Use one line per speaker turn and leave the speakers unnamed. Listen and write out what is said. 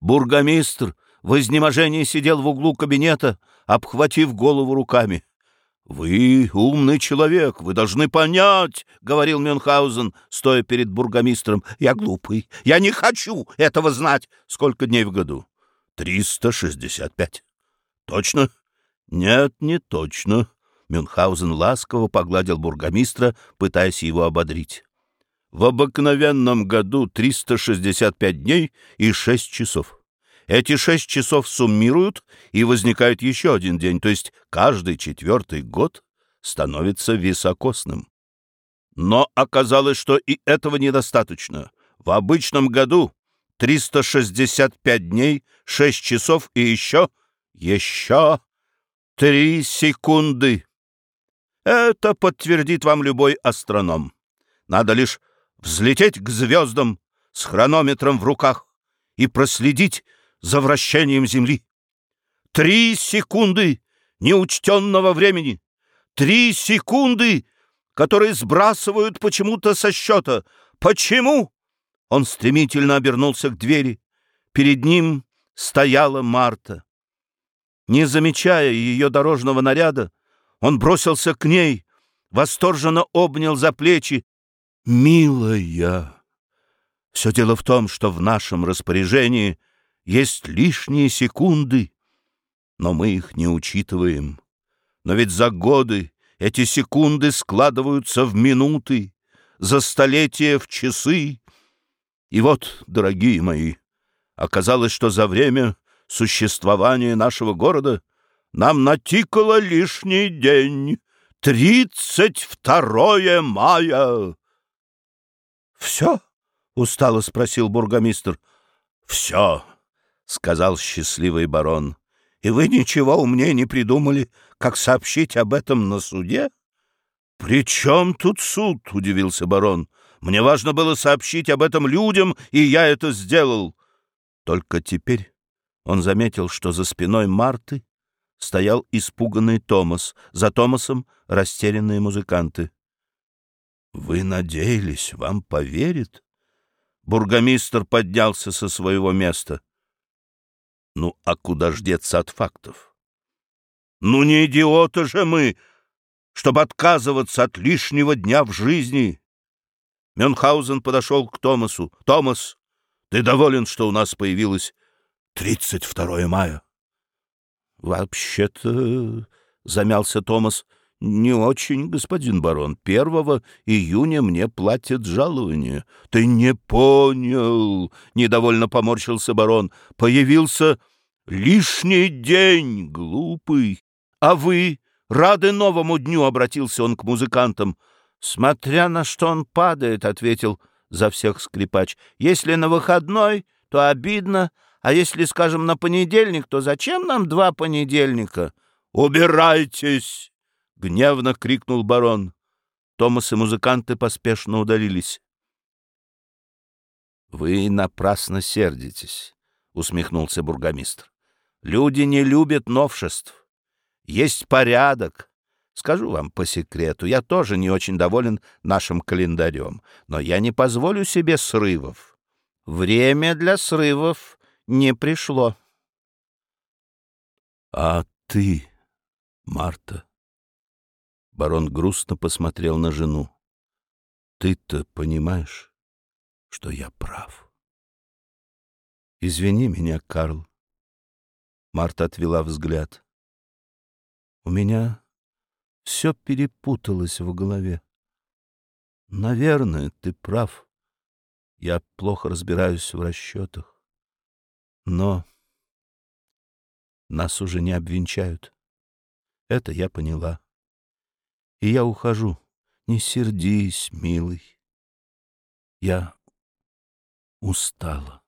Бургомистр в изнеможении сидел в углу кабинета, обхватив голову руками. «Вы умный человек, вы должны понять», — говорил Мюнхгаузен, стоя перед бургомистром. «Я глупый, я не хочу этого знать». «Сколько дней в году?» «Триста шестьдесят пять». «Точно?» «Нет, не точно». Мюнхгаузен ласково погладил бургомистра, пытаясь его ободрить. «В обыкновенном году 365 дней и 6 часов. Эти шесть часов суммируют, и возникает еще один день, то есть каждый четвертый год становится високосным. Но оказалось, что и этого недостаточно. В обычном году 365 дней, 6 часов и еще, еще 3 секунды. Это подтвердит вам любой астроном. Надо лишь взлететь к звездам с хронометром в руках и проследить за вращением Земли. Три секунды неучтенного времени. Три секунды, которые сбрасывают почему-то со счета. Почему? Он стремительно обернулся к двери. Перед ним стояла Марта. Не замечая ее дорожного наряда, он бросился к ней, восторженно обнял за плечи. «Милая!» Все дело в том, что в нашем распоряжении — есть лишние секунды, но мы их не учитываем. Но ведь за годы эти секунды складываются в минуты, за столетия в часы. И вот, дорогие мои, оказалось, что за время существования нашего города нам натикало лишний день — тридцать второе мая. — Все? — устало спросил бургомистр. — Все, — сказал счастливый барон. — И вы ничего умнее не придумали, как сообщить об этом на суде? — При чем тут суд? — удивился барон. — Мне важно было сообщить об этом людям, и я это сделал. Только теперь он заметил, что за спиной Марты стоял испуганный Томас, за Томасом растерянные музыканты. — Вы надеялись, вам поверит? Бургомистр поднялся со своего места. — ну, а куда ж от фактов? Ну, не идиоты же мы, чтобы отказываться от лишнего дня в жизни. Мюнхгаузен подошел к Томасу. «Томас, ты доволен, что у нас появилось 32 мая?» «Вообще-то...» — замялся Томас. «Не очень, господин барон. Первого июня мне платят жалование». «Ты не понял!» — недовольно поморщился барон. «Появился лишний день, глупый. А вы рады новому дню?» — обратился он к музыкантам. «Смотря на что он падает», — ответил за всех скрипач. «Если на выходной, то обидно, а если, скажем, на понедельник, то зачем нам два понедельника?» «Убирайтесь!» — гневно крикнул барон. Томас и музыканты поспешно удалились. «Вы напрасно сердитесь», — усмехнулся бургомистр. «Люди не любят новшеств. Есть порядок. Скажу вам по секрету, я тоже не очень доволен нашим календарем, но я не позволю себе срывов. Время для срывов не пришло». «А ты, Марта?» Барон грустно посмотрел на жену. «Ты-то понимаешь, что я прав?» «Извини меня, Карл». Марта отвела взгляд. «У меня все перепуталось в голове. Наверное, ты прав. Я плохо разбираюсь в расчетах. Но нас уже не обвенчают. Это я поняла и я ухожу. Не сердись, милый. Я устала.